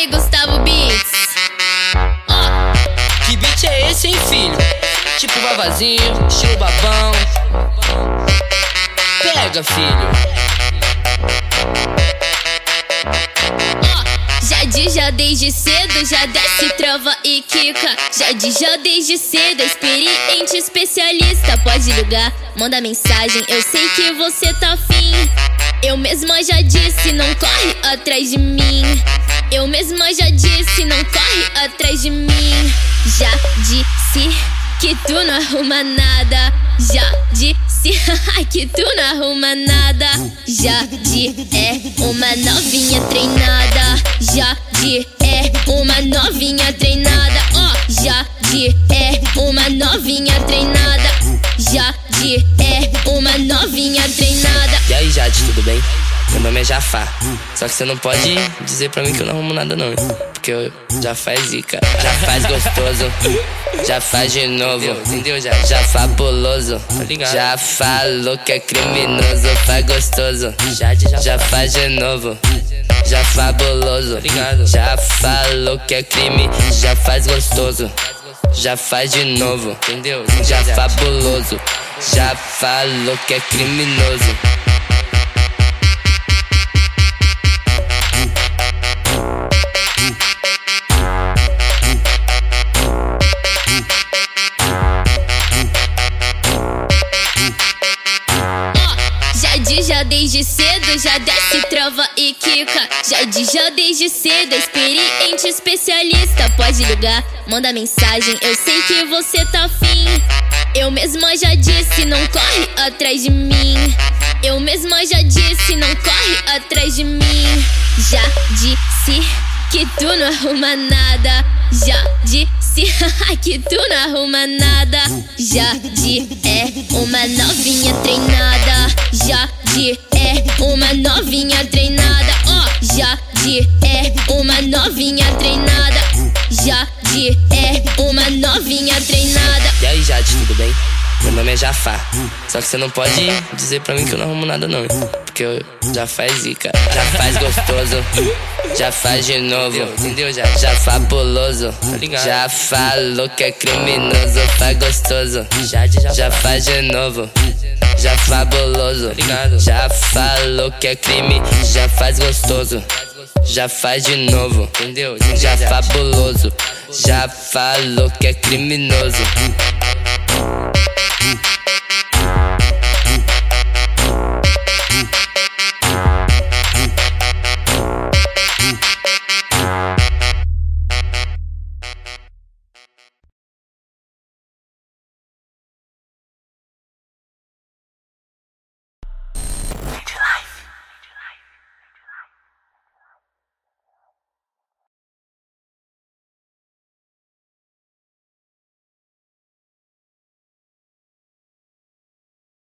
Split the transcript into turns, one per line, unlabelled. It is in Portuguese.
aí, Gustavo Beats.
Ó, que beat é esse, hein, filho? Tipo vavazinho, estilo babão. Pega, filho.
Já diz já desde cedo, já desce, trava e quica. Já diz já desde cedo, experiente, especialista. Pode ligar, manda mensagem, eu sei que você tá afim. Eu mesma já disse, não corre atrás de mim. Eu mesma já disse, não corre atrás de mim. Já disse que tu não arruma nada. Já disse que tu não arruma nada. Já de é uma novinha treinada. Já de é uma novinha treinada. Ó, oh, já de é uma novinha treinada. Já de é uma novinha treinada.
E aí, Jade, tudo bem? Meu nome é Jafar. Só que você não pode dizer pra mim que eu não arrumo nada, não. Porque eu já faz zica, já faz gostoso, já faz de novo. Entendeu? Já, já fabuloso. Já falou que é criminoso, faz gostoso. Já faz de novo. Já fabuloso, já falou que é crime, já faz gostoso, já faz de novo, entendeu? Já fabuloso, já falou que é criminoso.
Desde cedo, já desce, trava e quica. Já diz já desde cedo, experiente, especialista. Pode ligar, manda mensagem, eu sei que você tá afim. Eu mesma já disse, não corre atrás de mim. Eu mesma já disse, não corre atrás de mim. Já disse que tu não arruma nada. Já disse que tu não arruma nada. Já de é uma novinha treinada. Já de é uma novinha treinada. Ó, oh, de é uma novinha treinada. Já de é uma novinha treinada.
E aí, Jade, tudo bem? Meu nome é Jafar. Só que você não pode dizer pra mim que eu não arrumo nada, não. Eu já faz zica, já faz gostoso, já faz de novo. Entendeu? Já, já fabuloso, já falou que é criminoso, faz gostoso, já faz. de novo. Já fabuloso, já falou que é crime, já faz gostoso. Já faz de novo, entendeu? Já. fabuloso, já falou que é criminoso.